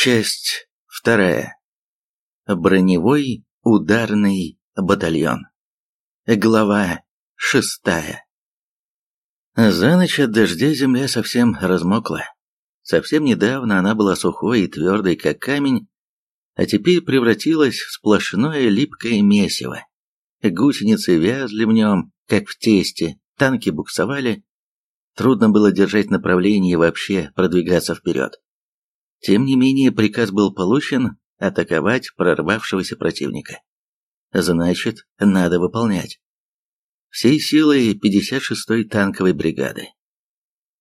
Часть вторая. Броневой ударный батальон. Глава шестая. За ночь от дождя земля совсем размокла. Совсем недавно она была сухой и твердой, как камень, а теперь превратилась в сплошное липкое месиво. Гусеницы вязли в нем, как в тесте, танки буксовали. Трудно было держать направление и вообще продвигаться вперед. Тем не менее, приказ был получен атаковать прорвавшегося противника. Значит, надо выполнять. Всей силой 56-й танковой бригады.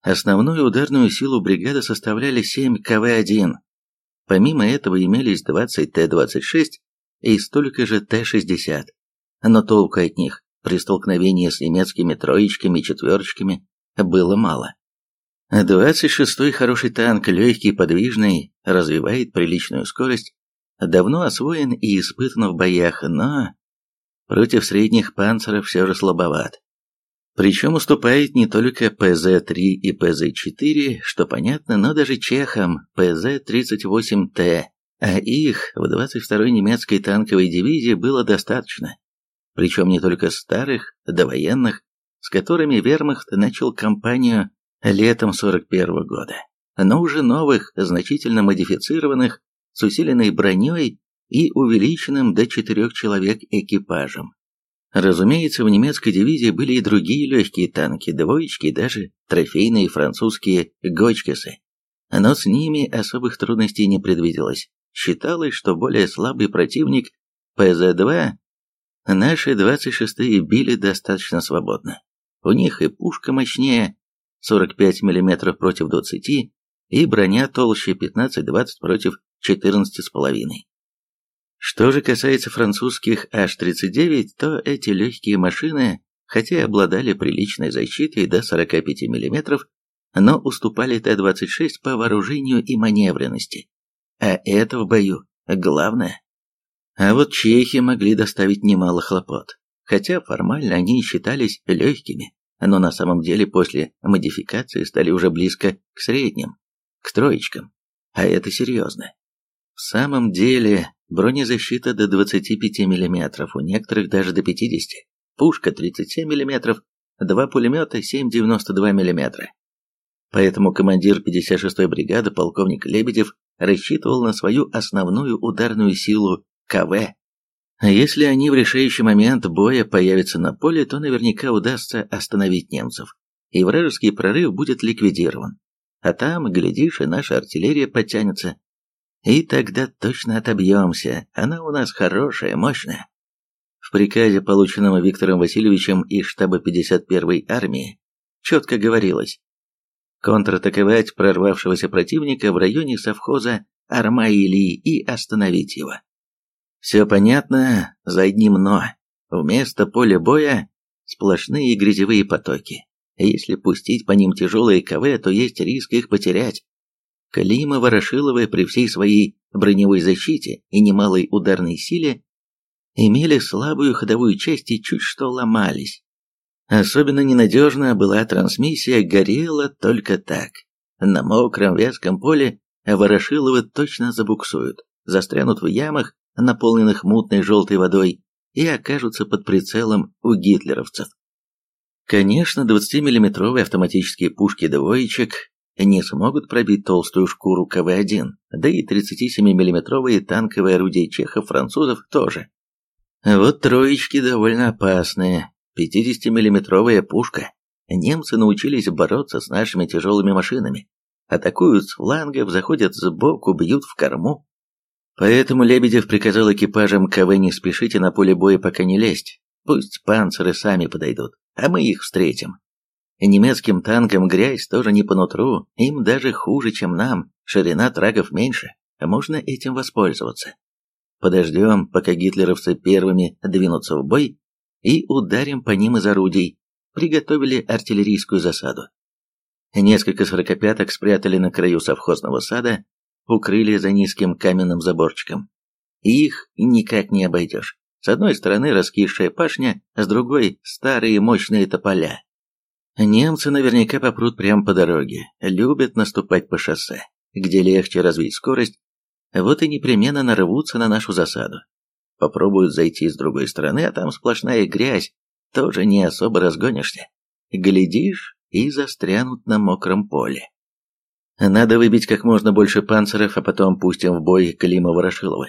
Основную ударную силу бригады составляли 7 КВ-1. Помимо этого имелись 20 Т-26 и столько же Т-60. Но толку от них при столкновении с немецкими троечками и четверочками было мало. 26-й хороший танк, легкий, подвижный, развивает приличную скорость, давно освоен и испытан в боях, но против средних панцеров все же слабоват. Причем уступает не только ПЗ-3 и ПЗ-4, что понятно, но даже чехам ПЗ-38Т, а их в 22-й немецкой танковой дивизии было достаточно. Причем не только старых, довоенных, с которыми вермахт начал кампанию летом 41 -го года, но уже новых, значительно модифицированных, с усиленной броней и увеличенным до четырех человек экипажем. Разумеется, в немецкой дивизии были и другие легкие танки, двоечки даже трофейные французские «Гочкесы». Но с ними особых трудностей не предвиделось. Считалось, что более слабый противник ПЗ-2 наши 26-е били достаточно свободно. У них и пушка мощнее, 45 мм против 20 и броня толще 15-20 против 14,5. Что же касается французских H-39, то эти легкие машины, хотя и обладали приличной защитой до 45 мм, но уступали Т-26 по вооружению и маневренности. А это в бою главное. А вот чехи могли доставить немало хлопот, хотя формально они считались легкими но на самом деле после модификации стали уже близко к средним, к троечкам, а это серьезно. В самом деле бронезащита до 25 мм, у некоторых даже до 50, пушка 37 мм, два пулемета 7,92 мм. Поэтому командир 56-й бригады полковник Лебедев рассчитывал на свою основную ударную силу КВ если они в решающий момент боя появятся на поле, то наверняка удастся остановить немцев, и вражеский прорыв будет ликвидирован. А там, глядишь, и наша артиллерия подтянется. И тогда точно отобьемся, она у нас хорошая, мощная. В приказе, полученном Виктором Васильевичем из штаба 51-й армии, четко говорилось контратаковать прорвавшегося противника в районе совхоза Армаили и остановить его. Все понятно, за одним «но». Вместо поля боя сплошные грязевые потоки. Если пустить по ним тяжелые КВ, то есть риск их потерять. Клима Ворошиловы при всей своей броневой защите и немалой ударной силе имели слабую ходовую часть и чуть что ломались. Особенно ненадежна была трансмиссия, горела только так. На мокром вязком поле Ворошиловы точно забуксуют, застрянут в ямах наполненных мутной желтой водой, и окажутся под прицелом у гитлеровцев. Конечно, 20-миллиметровые автоматические пушки двоечек не смогут пробить толстую шкуру КВ-1, да и 37-миллиметровые танковые орудия чехов-французов тоже. Вот троечки довольно опасные. 50-миллиметровая пушка. Немцы научились бороться с нашими тяжелыми машинами. Атакуют с флангов, заходят сбоку, бьют в корму. Поэтому Лебедев приказал экипажам КВ не спешите на поле боя пока не лезть. Пусть панциры сами подойдут, а мы их встретим. Немецким танкам грязь тоже не по нутру, им даже хуже, чем нам, ширина трагов меньше, а можно этим воспользоваться. Подождем, пока гитлеровцы первыми двинутся в бой, и ударим по ним из орудий. Приготовили артиллерийскую засаду. Несколько сорокопяток спрятали на краю совхозного сада, укрыли за низким каменным заборчиком. их никак не обойдешь. С одной стороны раскисшая пашня, с другой – старые мощные тополя. Немцы наверняка попрут прямо по дороге, любят наступать по шоссе, где легче развить скорость, Вот и непременно нарвутся на нашу засаду. Попробуют зайти с другой стороны, а там сплошная грязь, тоже не особо разгонишься. Глядишь, и застрянут на мокром поле. Надо выбить как можно больше панциров, а потом пустим в бой Климова-Ворошилова.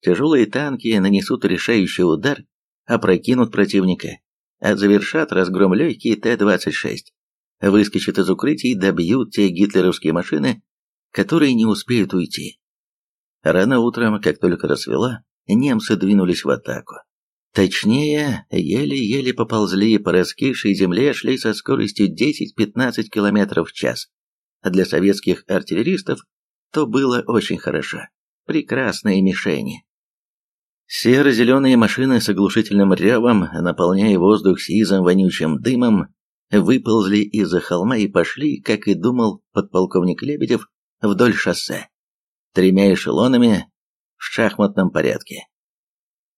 Тяжелые танки нанесут решающий удар, опрокинут противника, а завершат разгром легкие Т-26. Выскочат из укрытий и добьют те гитлеровские машины, которые не успеют уйти. Рано утром, как только рассвело, немцы двинулись в атаку. Точнее, еле-еле поползли по раскисшей земле, шли со скоростью 10-15 км в час. А для советских артиллеристов то было очень хорошо. Прекрасные мишени. Серо-зеленые машины с оглушительным ревом, наполняя воздух сизым вонючим дымом, выползли из-за холма и пошли, как и думал подполковник Лебедев, вдоль шоссе, тремя эшелонами в шахматном порядке.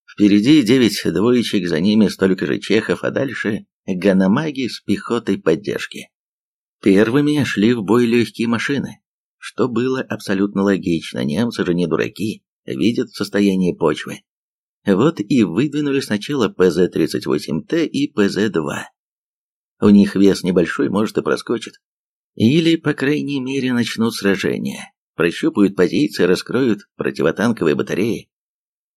Впереди девять двоечек, за ними столько же чехов, а дальше ганамаги с пехотой поддержки. Первыми шли в бой легкие машины, что было абсолютно логично, немцы же не дураки, видят состояние почвы. Вот и выдвинули сначала ПЗ-38Т и ПЗ-2. У них вес небольшой, может и проскочит. Или, по крайней мере, начнут сражение, прощупают позиции, раскроют противотанковые батареи.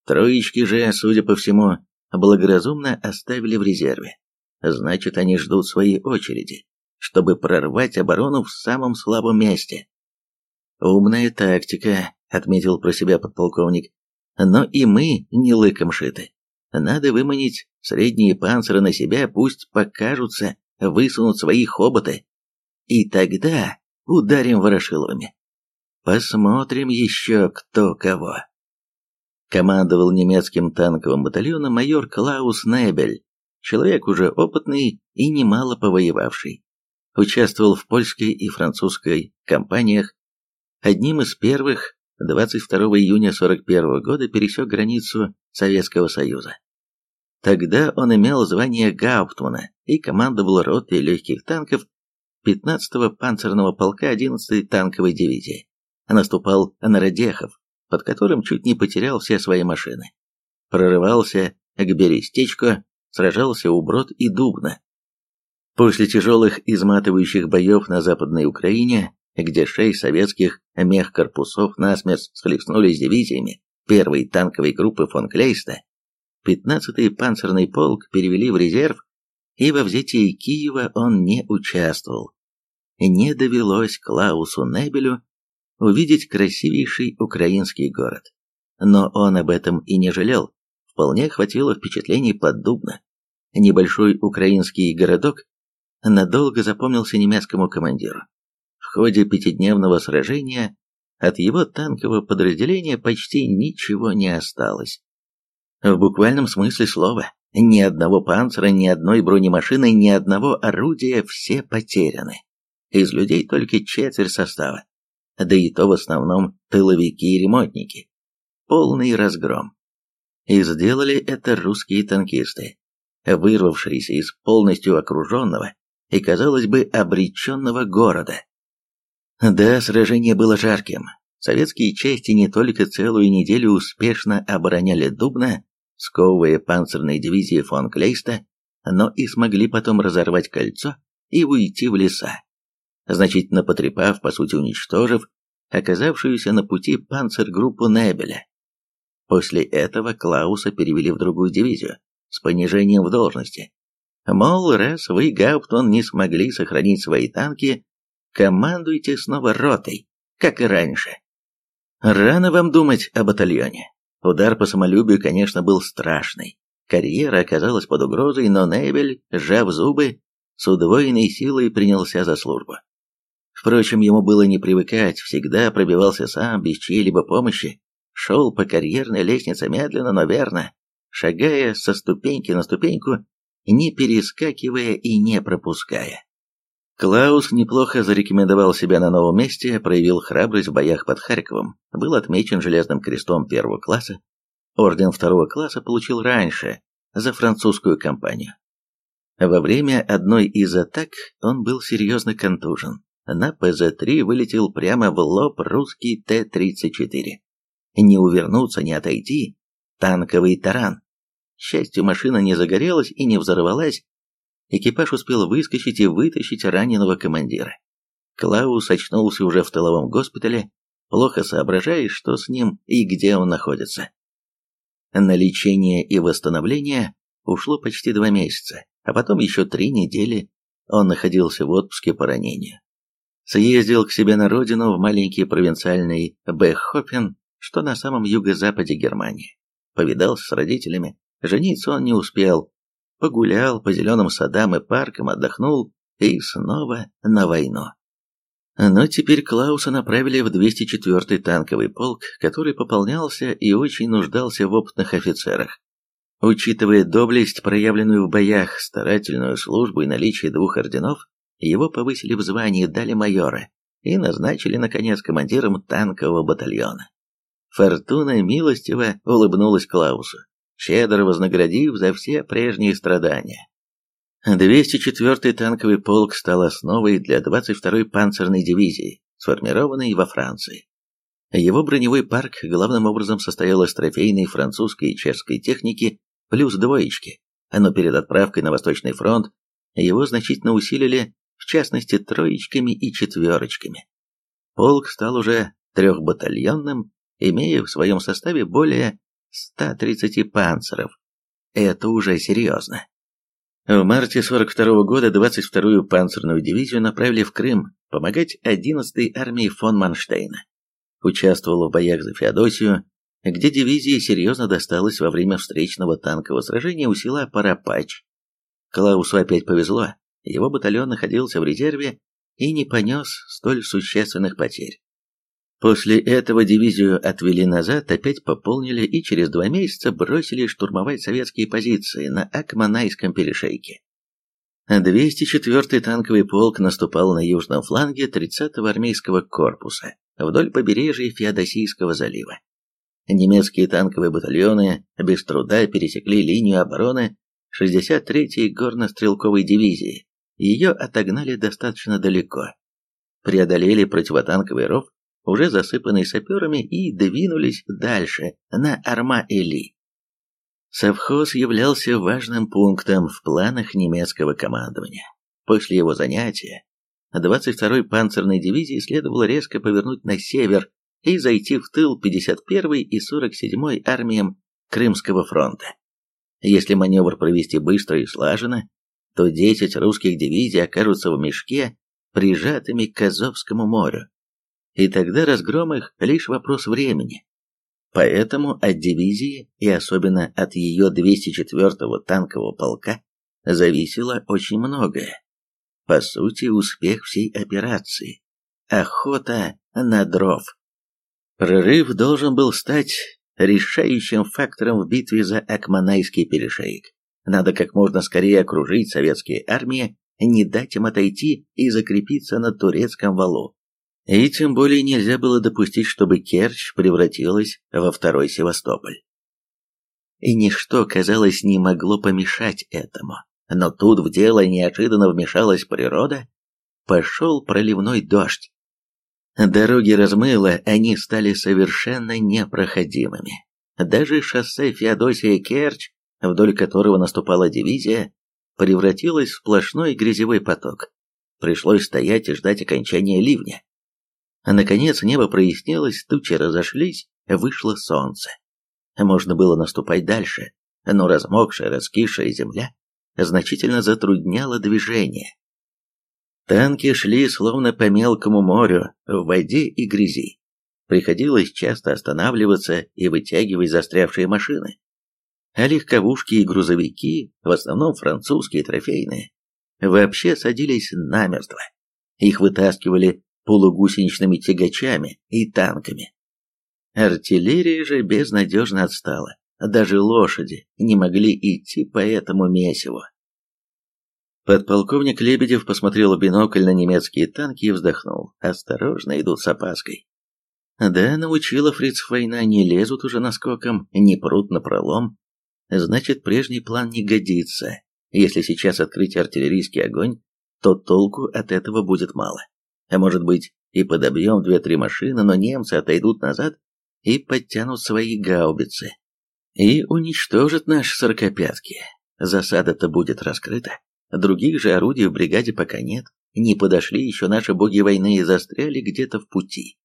Троечки же, судя по всему, благоразумно оставили в резерве. Значит, они ждут своей очереди, чтобы прорвать оборону в самом слабом месте. «Умная тактика», — отметил про себя подполковник. «Но и мы не лыком шиты. Надо выманить средние панциры на себя, пусть покажутся, высунут свои хоботы. И тогда ударим ворошиловыми. Посмотрим еще кто кого» командовал немецким танковым батальоном майор Клаус Небель, человек уже опытный и немало повоевавший. Участвовал в польской и французской кампаниях. Одним из первых 22 июня 41 года пересек границу Советского Союза. Тогда он имел звание Гауптмана и командовал ротой легких танков 15-го панцирного полка 11-й танковой дивизии. Наступал на Радехов, под которым чуть не потерял все свои машины. Прорывался к Берестечку, сражался у Брод и Дубна. После тяжелых изматывающих боев на Западной Украине, где шесть советских мехкорпусов насмерть схлестнулись дивизиями первой танковой группы фон Клейста, 15-й панцирный полк перевели в резерв, и во взятии Киева он не участвовал. Не довелось Клаусу Небелю увидеть красивейший украинский город. Но он об этом и не жалел, вполне хватило впечатлений поддубно. Небольшой украинский городок надолго запомнился немецкому командиру. В ходе пятидневного сражения от его танкового подразделения почти ничего не осталось. В буквальном смысле слова, ни одного панцира, ни одной бронемашины, ни одного орудия все потеряны. Из людей только четверть состава да и то в основном тыловики и ремонтники. Полный разгром. И сделали это русские танкисты, вырвавшиеся из полностью окруженного и, казалось бы, обреченного города. Да, сражение было жарким. Советские части не только целую неделю успешно обороняли Дубна, сковывая панцирные дивизии фон Клейста, но и смогли потом разорвать кольцо и уйти в леса значительно потрепав, по сути уничтожив, оказавшуюся на пути панцергруппу Небеля. После этого Клауса перевели в другую дивизию с понижением в должности. Мол, раз вы, Гауптон, не смогли сохранить свои танки, командуйте снова ротой, как и раньше. Рано вам думать о батальоне. Удар по самолюбию, конечно, был страшный. Карьера оказалась под угрозой, но Небель, сжав зубы, с удвоенной силой принялся за службу. Впрочем, ему было не привыкать, всегда пробивался сам, без чьей-либо помощи, шел по карьерной лестнице медленно, но верно, шагая со ступеньки на ступеньку, не перескакивая и не пропуская. Клаус неплохо зарекомендовал себя на новом месте, проявил храбрость в боях под Харьковом, был отмечен железным крестом первого класса, орден второго класса получил раньше, за французскую кампанию. Во время одной из атак он был серьезно контужен, на ПЗ-3 вылетел прямо в лоб русский Т-34. не увернуться, не отойти. Танковый таран. Счастью, машина не загорелась и не взорвалась. Экипаж успел выскочить и вытащить раненого командира. Клаус очнулся уже в тыловом госпитале, плохо соображая, что с ним и где он находится. На лечение и восстановление ушло почти два месяца, а потом еще три недели он находился в отпуске по ранению. Съездил к себе на родину в маленький провинциальный Беххопен, что на самом юго-западе Германии. Повидался с родителями, жениться он не успел. Погулял по зеленым садам и паркам, отдохнул и снова на войну. Но теперь Клауса направили в 204-й танковый полк, который пополнялся и очень нуждался в опытных офицерах. Учитывая доблесть, проявленную в боях, старательную службу и наличие двух орденов, его повысили в звании, дали майора и назначили, наконец, командиром танкового батальона. Фортуна милостиво улыбнулась Клаусу, щедро вознаградив за все прежние страдания. 204-й танковый полк стал основой для 22-й панцирной дивизии, сформированной во Франции. Его броневой парк главным образом состоял из трофейной французской и чешской техники плюс двоечки, но перед отправкой на Восточный фронт его значительно усилили, в частности, троечками и четверочками. Полк стал уже трехбатальонным, имея в своем составе более 130 панцеров. Это уже серьезно. В марте 42 -го года 22-ю панцирную дивизию направили в Крым помогать 11-й армии фон Манштейна. Участвовала в боях за Феодосию, где дивизии серьезно досталось во время встречного танкового сражения у села Парапач. Клаусу опять повезло, его батальон находился в резерве и не понес столь существенных потерь. После этого дивизию отвели назад, опять пополнили и через два месяца бросили штурмовать советские позиции на Акманайском перешейке. 204-й танковый полк наступал на южном фланге 30-го армейского корпуса вдоль побережья Феодосийского залива. Немецкие танковые батальоны без труда пересекли линию обороны 63-й горно-стрелковой дивизии. Ее отогнали достаточно далеко. Преодолели противотанковый ров уже засыпанный саперами, и двинулись дальше, на Арма-Эли. Совхоз являлся важным пунктом в планах немецкого командования. После его занятия 22-й панцирной дивизии следовало резко повернуть на север и зайти в тыл 51-й и 47-й армиям Крымского фронта. Если маневр провести быстро и слаженно, то 10 русских дивизий окажутся в мешке, прижатыми к Азовскому морю и тогда разгром их лишь вопрос времени. Поэтому от дивизии, и особенно от ее 204-го танкового полка, зависело очень многое. По сути, успех всей операции. Охота на дров. Прорыв должен был стать решающим фактором в битве за Акманайский перешеек. Надо как можно скорее окружить советские армии, не дать им отойти и закрепиться на турецком валу. И тем более нельзя было допустить, чтобы Керчь превратилась во второй Севастополь. И ничто, казалось, не могло помешать этому. Но тут в дело неожиданно вмешалась природа, пошел проливной дождь. Дороги размыло, они стали совершенно непроходимыми. Даже шоссе Феодосия-Керчь, вдоль которого наступала дивизия, превратилось в сплошной грязевой поток. Пришлось стоять и ждать окончания ливня. А наконец небо прояснилось, тучи разошлись, вышло солнце. Можно было наступать дальше, но размокшая, раскисшая земля значительно затрудняла движение. Танки шли словно по мелкому морю, в воде и грязи. Приходилось часто останавливаться и вытягивать застрявшие машины. А легковушки и грузовики, в основном французские трофейные, вообще садились намертво. Их вытаскивали полугусеничными тягачами и танками. Артиллерия же безнадежно отстала, даже лошади не могли идти по этому месиву. Подполковник Лебедев посмотрел в бинокль на немецкие танки и вздохнул. Осторожно идут с опаской. Да, научила фриц война, не лезут уже наскоком, не прут на пролом. Значит, прежний план не годится. Если сейчас открыть артиллерийский огонь, то толку от этого будет мало. А может быть, и подобьем две-три машины, но немцы отойдут назад, и подтянут свои гаубицы. И уничтожат наши сорокопятки. Засада-то будет раскрыта. Других же орудий в бригаде пока нет. Не подошли еще наши боги войны и застряли где-то в пути.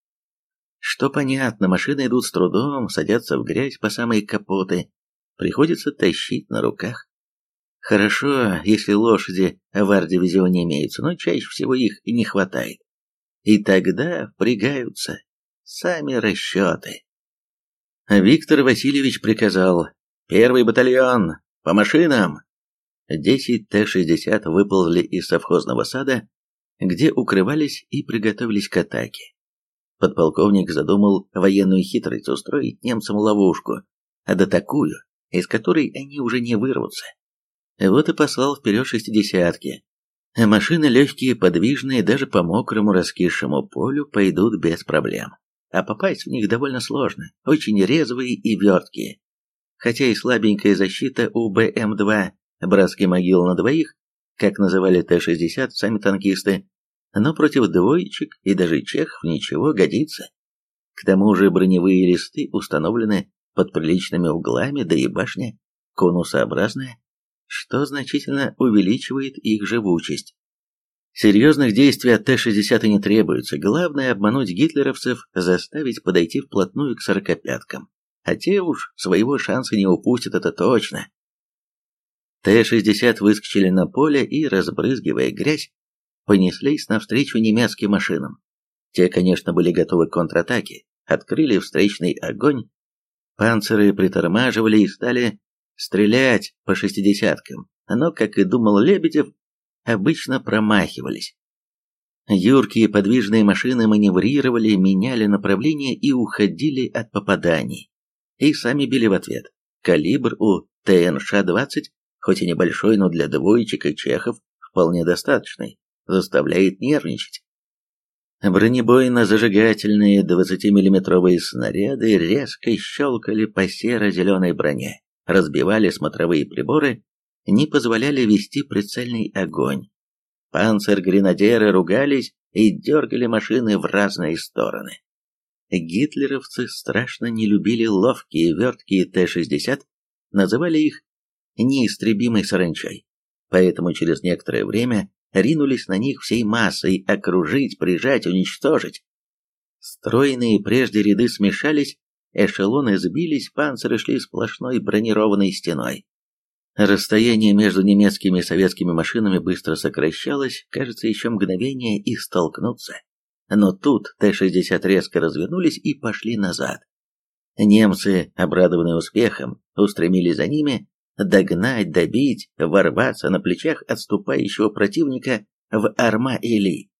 Что понятно, машины идут с трудом, садятся в грязь по самые капоты. Приходится тащить на руках. Хорошо, если лошади в арт-дивизионе имеются, но чаще всего их не хватает. И тогда впрягаются сами расчеты. Виктор Васильевич приказал «Первый батальон! По машинам!» Десять Т-60 выползли из совхозного сада, где укрывались и приготовились к атаке. Подполковник задумал военную хитрость устроить немцам ловушку, а да такую, из которой они уже не вырвутся. Вот и послал вперед шестидесятки. Машины легкие, подвижные, даже по мокрому раскисшему полю пойдут без проблем. А попасть в них довольно сложно, очень резвые и верткие. Хотя и слабенькая защита у БМ-2, братский могил на двоих, как называли Т-60 сами танкисты, но против двоечек и даже чехов ничего годится. К тому же броневые листы установлены под приличными углами, да и башня конусообразная, что значительно увеличивает их живучесть. Серьезных действий от Т-60 и не требуется, главное обмануть гитлеровцев, заставить подойти вплотную к сорокопяткам. А те уж своего шанса не упустят, это точно. Т-60 выскочили на поле и, разбрызгивая грязь, понеслись навстречу немецким машинам. Те, конечно, были готовы к контратаке, открыли встречный огонь, панциры притормаживали и стали стрелять по шестидесяткам, но, как и думал Лебедев, обычно промахивались. Юркие подвижные машины маневрировали, меняли направление и уходили от попаданий. И сами били в ответ. Калибр у ТНШ-20, хоть и небольшой, но для двоечек и чехов вполне достаточный заставляет нервничать. Бронебойно-зажигательные 20-миллиметровые снаряды резко щелкали по серо-зеленой броне, разбивали смотровые приборы, не позволяли вести прицельный огонь. Панцер-гренадеры ругались и дергали машины в разные стороны. Гитлеровцы страшно не любили ловкие верткие Т-60, называли их неистребимой саранчой. Поэтому через некоторое время ринулись на них всей массой, окружить, прижать, уничтожить. Стройные прежде ряды смешались, эшелоны сбились, панциры шли сплошной бронированной стеной. Расстояние между немецкими и советскими машинами быстро сокращалось, кажется, еще мгновение и столкнуться. Но тут Т-60 резко развернулись и пошли назад. Немцы, обрадованные успехом, устремились за ними, догнать, добить, ворваться на плечах отступающего противника в Арма-Или.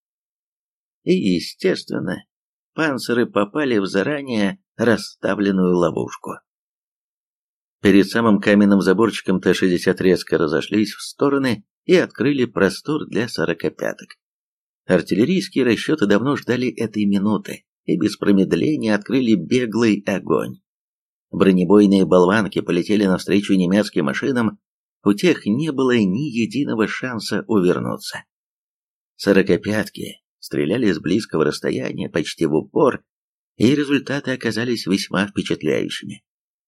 И, естественно, панциры попали в заранее расставленную ловушку. Перед самым каменным заборчиком Т-60 резко разошлись в стороны и открыли простор для сорокопяток. Артиллерийские расчеты давно ждали этой минуты и без промедления открыли беглый огонь. Бронебойные болванки полетели навстречу немецким машинам, у тех не было ни единого шанса увернуться. Сорокопятки стреляли с близкого расстояния, почти в упор, и результаты оказались весьма впечатляющими.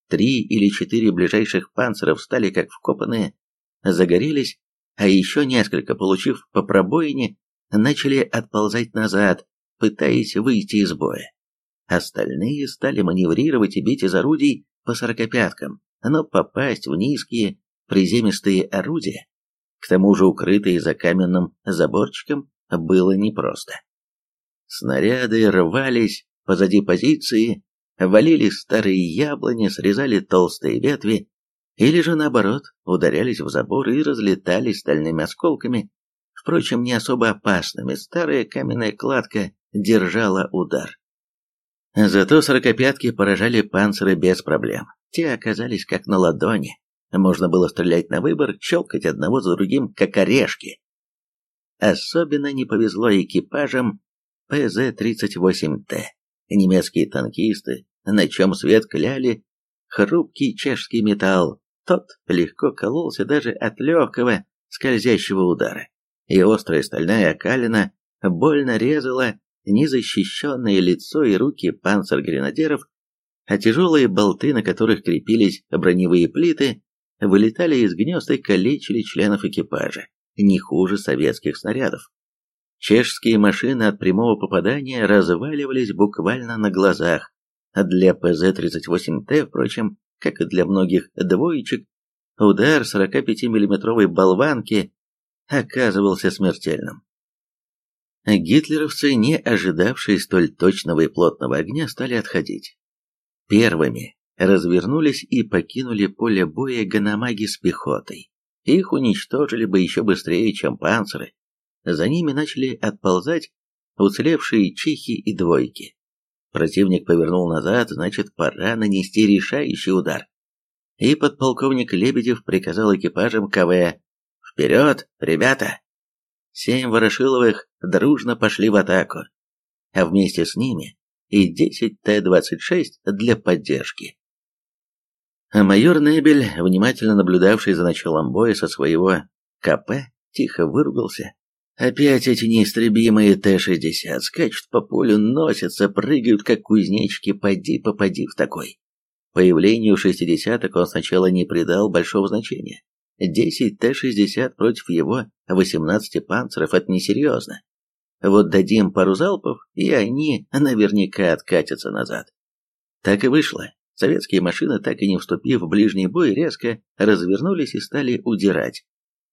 Три или четыре ближайших панциров стали как вкопанные, загорелись, а еще несколько, получив по пробоине, начали отползать назад, пытаясь выйти из боя. Остальные стали маневрировать и бить из орудий по сорокопяткам, но попасть в низкие приземистые орудия, к тому же укрытые за каменным заборчиком, было непросто. Снаряды рвались позади позиции, валили старые яблони, срезали толстые ветви, или же наоборот, ударялись в забор и разлетались стальными осколками, впрочем, не особо опасными, старая каменная кладка держала удар. Зато сорокопятки поражали панциры без проблем. Те оказались как на ладони. Можно было стрелять на выбор, щелкать одного за другим, как орешки. Особенно не повезло экипажам ПЗ-38Т. Немецкие танкисты, на чем свет кляли, хрупкий чешский металл, тот легко кололся даже от легкого скользящего удара, и острая стальная окалина больно резала незащищенное лицо и руки панцер-гренадеров, а тяжелые болты, на которых крепились броневые плиты, вылетали из гнезд и калечили членов экипажа, не хуже советских снарядов. Чешские машины от прямого попадания разваливались буквально на глазах. Для ПЗ-38Т, впрочем, как и для многих двоечек, удар 45 миллиметровой болванки оказывался смертельным. Гитлеровцы, не ожидавшие столь точного и плотного огня, стали отходить. Первыми развернулись и покинули поле боя ганамаги с пехотой. Их уничтожили бы еще быстрее, чем панциры. За ними начали отползать уцелевшие чехи и двойки. Противник повернул назад, значит, пора нанести решающий удар. И подполковник Лебедев приказал экипажам КВ «Вперед, ребята!» Семь Ворошиловых дружно пошли в атаку, а вместе с ними и 10 Т-26 для поддержки. А майор Небель, внимательно наблюдавший за началом боя со своего КП, тихо выругался. Опять эти неистребимые Т-60 скачут по полю, носятся, прыгают, как кузнечики, поди, попади в такой. Появлению шестидесяток он сначала не придал большого значения. 10 Т-60 против его 18 панцеров – это несерьезно. Вот дадим пару залпов, и они наверняка откатятся назад. Так и вышло. Советские машины, так и не вступив в ближний бой, резко развернулись и стали удирать.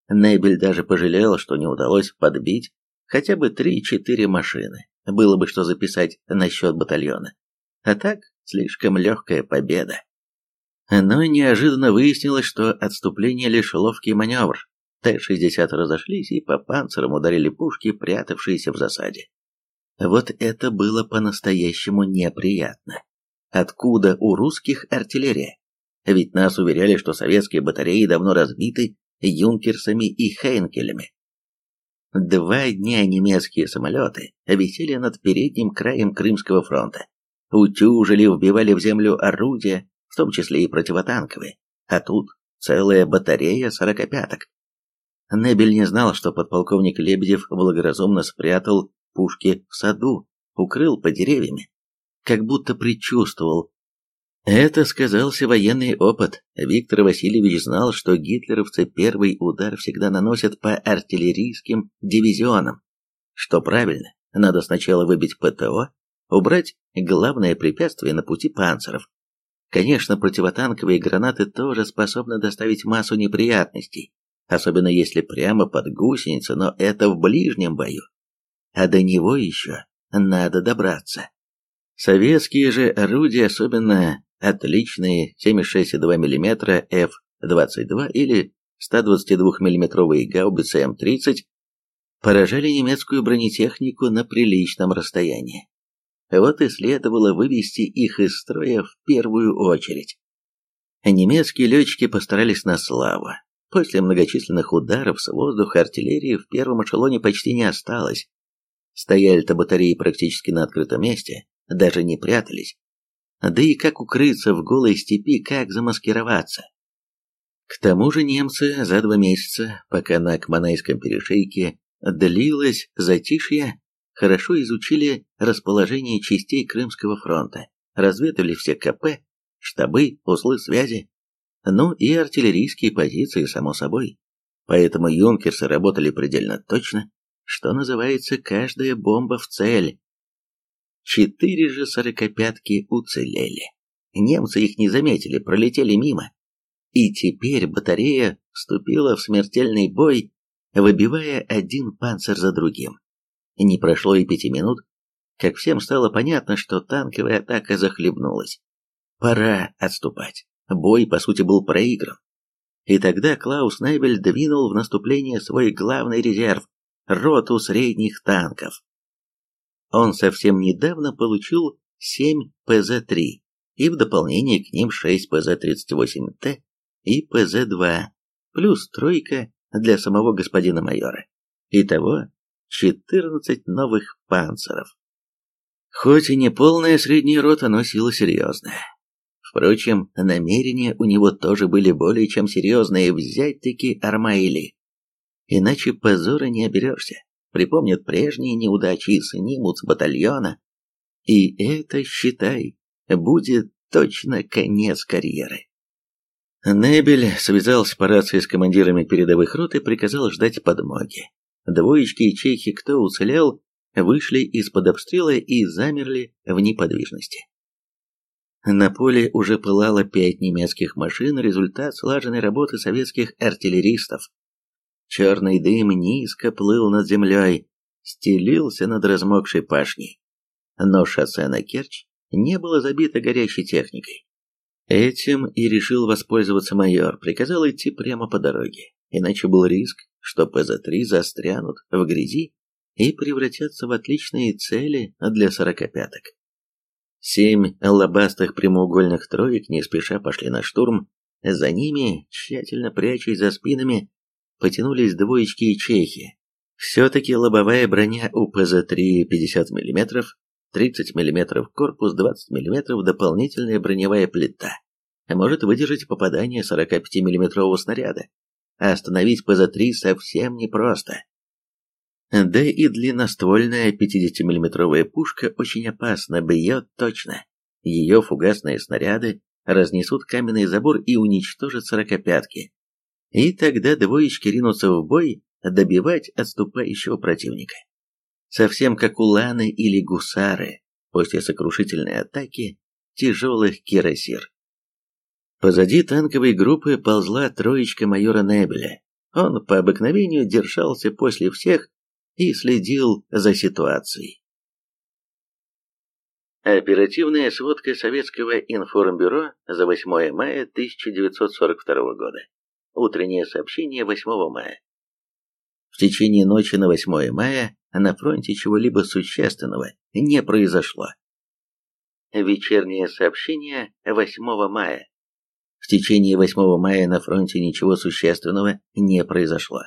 Небель даже пожалел, что не удалось подбить хотя бы 3-4 машины. Было бы что записать на счет батальона. А так, слишком легкая победа. Но неожиданно выяснилось, что отступление лишь ловкий маневр. Т-60 разошлись и по панцирам ударили пушки, прятавшиеся в засаде. Вот это было по-настоящему неприятно. Откуда у русских артиллерия? Ведь нас уверяли, что советские батареи давно разбиты юнкерсами и хейнкелями. Два дня немецкие самолеты висели над передним краем Крымского фронта. Утюжили, вбивали в землю орудия, в том числе и противотанковые. А тут целая батарея сорокопяток. Небель не знал, что подполковник Лебедев благоразумно спрятал пушки в саду, укрыл под деревьями, как будто предчувствовал. Это сказался военный опыт. Виктор Васильевич знал, что гитлеровцы первый удар всегда наносят по артиллерийским дивизионам. Что правильно, надо сначала выбить ПТО, убрать главное препятствие на пути панцеров. Конечно, противотанковые гранаты тоже способны доставить массу неприятностей, особенно если прямо под гусеницы, но это в ближнем бою. А до него еще надо добраться. Советские же орудия, особенно отличные 7,62 мм F-22 или 122 миллиметровые гаубицы М-30, поражали немецкую бронетехнику на приличном расстоянии. Вот и следовало вывести их из строя в первую очередь. Немецкие летчики постарались на славу. После многочисленных ударов с воздуха артиллерии в первом эшелоне почти не осталось. Стояли-то батареи практически на открытом месте, даже не прятались. Да и как укрыться в голой степи, как замаскироваться? К тому же немцы за два месяца, пока на Акманайском перешейке длилось затишье, хорошо изучили расположение частей Крымского фронта, разведали все КП, штабы, узлы связи, ну и артиллерийские позиции, само собой. Поэтому юнкерсы работали предельно точно, что называется каждая бомба в цель. Четыре же сорокопятки уцелели. Немцы их не заметили, пролетели мимо. И теперь батарея вступила в смертельный бой, выбивая один панцирь за другим. Не прошло и пяти минут, как всем стало понятно, что танковая атака захлебнулась. Пора отступать. Бой, по сути, был проигран. И тогда Клаус Небель двинул в наступление свой главный резерв – роту средних танков. Он совсем недавно получил 7 ПЗ-3 и в дополнение к ним 6 ПЗ-38Т и ПЗ-2, плюс тройка для самого господина майора. Итого 14 новых панцеров. Хоть и не полная средняя рота, но сила серьезная. Впрочем, намерения у него тоже были более чем серьезные взять-таки Армаили. Иначе позора не оберешься. Припомнят прежние неудачи и снимут с батальона. И это, считай, будет точно конец карьеры. Небель связался по рации с командирами передовых рот и приказал ждать подмоги. Двоечки и чехи, кто уцелел, вышли из-под обстрела и замерли в неподвижности. На поле уже пылало пять немецких машин, результат слаженной работы советских артиллеристов. Черный дым низко плыл над землей, стелился над размокшей пашней. Но шоссе на Керчь не было забито горящей техникой. Этим и решил воспользоваться майор, приказал идти прямо по дороге, иначе был риск, что ПЗ-3 застрянут в грязи и превратятся в отличные цели для сорокопяток. Семь лобастых прямоугольных троек не спеша пошли на штурм, за ними, тщательно прячась за спинами, потянулись двоечки и чехи. Все-таки лобовая броня у ПЗ-3 50 мм, 30 мм корпус, 20 мм дополнительная броневая плита. Может выдержать попадание 45 миллиметрового снаряда. А остановить ПЗ-3 совсем непросто. Да и длинноствольная 50-миллиметровая пушка очень опасно бьет точно. Ее фугасные снаряды разнесут каменный забор и уничтожат сорокопятки. И тогда двоечки ринутся в бой добивать отступающего противника. Совсем как уланы или гусары после сокрушительной атаки тяжелых кирасир. Позади танковой группы ползла троечка майора Небеля. Он по обыкновению держался после всех и следил за ситуацией. Оперативная сводка Советского информбюро за 8 мая 1942 года. Утреннее сообщение 8 мая. В течение ночи на 8 мая на фронте чего-либо существенного не произошло. Вечернее сообщение 8 мая. В течение 8 мая на фронте ничего существенного не произошло.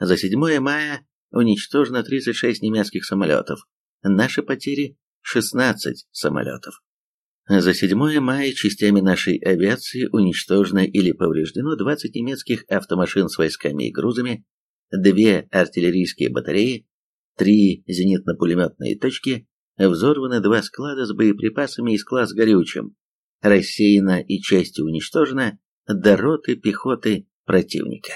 За 7 мая уничтожено 36 немецких самолетов. Наши потери – 16 самолетов. За 7 мая частями нашей авиации уничтожено или повреждено 20 немецких автомашин с войсками и грузами, 2 артиллерийские батареи, 3 зенитно-пулеметные точки, взорваны 2 склада с боеприпасами и склад с горючим, рассеяно и частью уничтожено до роты пехоты противника.